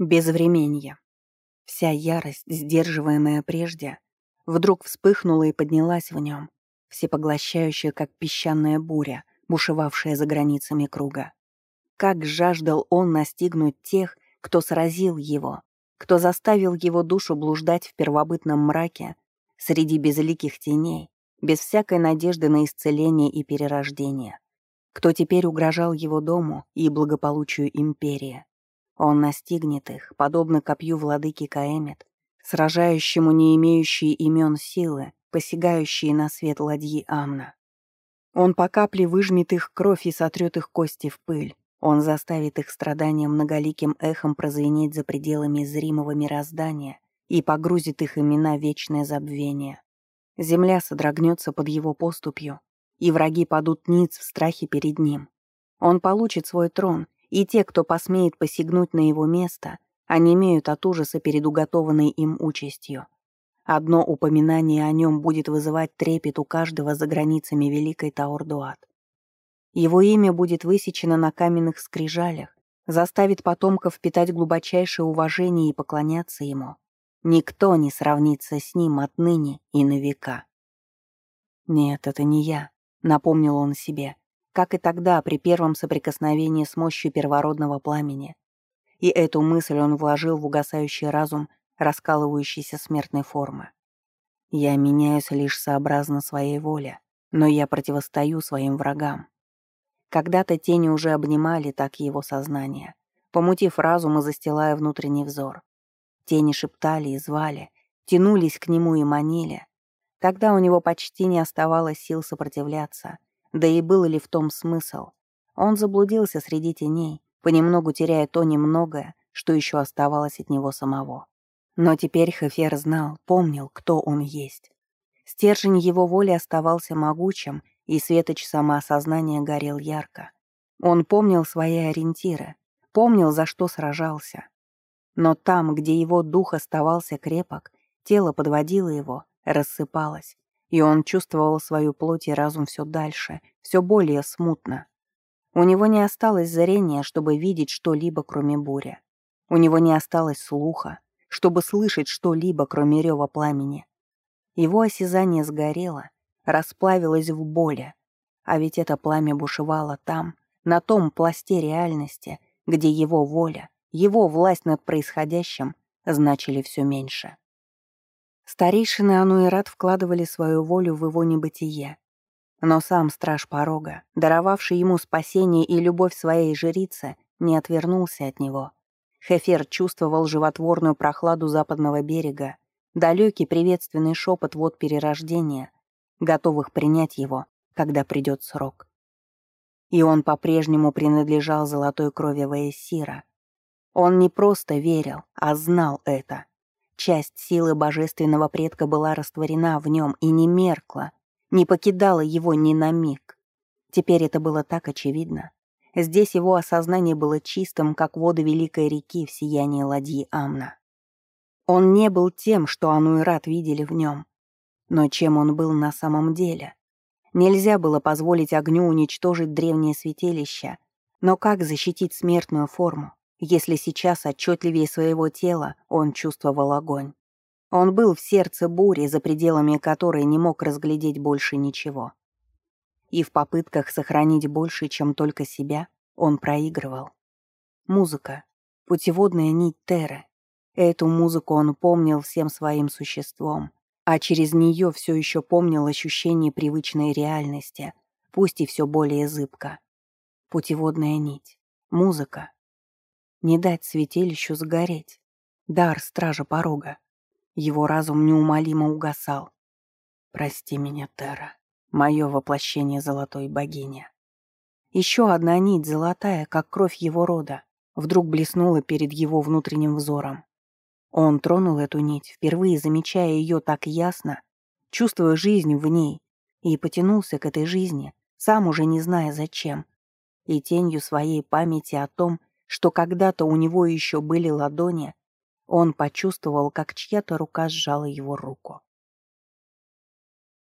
Безвременье. Вся ярость, сдерживаемая прежде, вдруг вспыхнула и поднялась в нем, всепоглощающая, как песчаная буря, бушевавшая за границами круга. Как жаждал он настигнуть тех, кто сразил его, кто заставил его душу блуждать в первобытном мраке среди безликих теней, без всякой надежды на исцеление и перерождение, кто теперь угрожал его дому и благополучию империи. Он настигнет их, подобно копью владыки Каэмет, сражающему не имеющие имен силы, посягающие на свет ладьи Амна. Он по капле выжмет их кровь и сотрет их кости в пыль. Он заставит их страдания многоликим эхом прозвенеть за пределами зримого мироздания и погрузит их имена в вечное забвение. Земля содрогнется под его поступью, и враги падут ниц в страхе перед ним. Он получит свой трон и те, кто посмеет посягнуть на его место, онемеют от ужаса перед уготованной им участью. Одно упоминание о нем будет вызывать трепет у каждого за границами Великой Таордуат. Его имя будет высечено на каменных скрижалях, заставит потомков питать глубочайшее уважение и поклоняться ему. Никто не сравнится с ним отныне и на века. «Нет, это не я», — напомнил он себе как и тогда при первом соприкосновении с мощью первородного пламени. И эту мысль он вложил в угасающий разум раскалывающейся смертной формы. Я меняюсь лишь сообразно своей воле, но я противостою своим врагам. Когда-то тени уже обнимали так его сознание, помутив разум и застилая внутренний взор. Тени шептали и звали, тянулись к нему и манили. Тогда у него почти не оставалось сил сопротивляться — да и был ли в том смысл? Он заблудился среди теней, понемногу теряя то немногое, что еще оставалось от него самого. Но теперь Хефер знал, помнил, кто он есть. Стержень его воли оставался могучим, и светоч самоосознания горел ярко. Он помнил свои ориентиры, помнил, за что сражался. Но там, где его дух оставался крепок, тело подводило его, рассыпалось, и он чувствовал свою плоть и разум все дальше, все более смутно. У него не осталось зрения, чтобы видеть что-либо, кроме бури. У него не осталось слуха, чтобы слышать что-либо, кроме рева пламени. Его осязание сгорело, расплавилось в боли, а ведь это пламя бушевало там, на том пласте реальности, где его воля, его власть над происходящим значили все меньше. Старейшины Ануэрат вкладывали свою волю в его небытие. Но сам страж порога, даровавший ему спасение и любовь своей жрицы, не отвернулся от него. Хефер чувствовал животворную прохладу западного берега, далекий приветственный шепот вод перерождения, готовых принять его, когда придет срок. И он по-прежнему принадлежал золотой крови Ваесира. Он не просто верил, а знал это. Часть силы божественного предка была растворена в нем и не меркла, не покидала его ни на миг. Теперь это было так очевидно. Здесь его осознание было чистым, как воды великой реки в сиянии ладьи Амна. Он не был тем, что Ануират видели в нем. Но чем он был на самом деле? Нельзя было позволить огню уничтожить древнее святилище. Но как защитить смертную форму? Если сейчас отчетливее своего тела он чувствовал огонь. Он был в сердце бури, за пределами которой не мог разглядеть больше ничего. И в попытках сохранить больше, чем только себя, он проигрывал. Музыка. Путеводная нить Терры. Эту музыку он помнил всем своим существом, а через нее все еще помнил ощущение привычной реальности, пусть и все более зыбко. Путеводная нить. Музыка. Не дать святилищу сгореть. Дар стража порога. Его разум неумолимо угасал. «Прости меня, Тера, мое воплощение золотой богини». Еще одна нить золотая, как кровь его рода, вдруг блеснула перед его внутренним взором. Он тронул эту нить, впервые замечая ее так ясно, чувствуя жизнь в ней, и потянулся к этой жизни, сам уже не зная зачем, и тенью своей памяти о том, что когда-то у него еще были ладони, он почувствовал, как чья-то рука сжала его руку.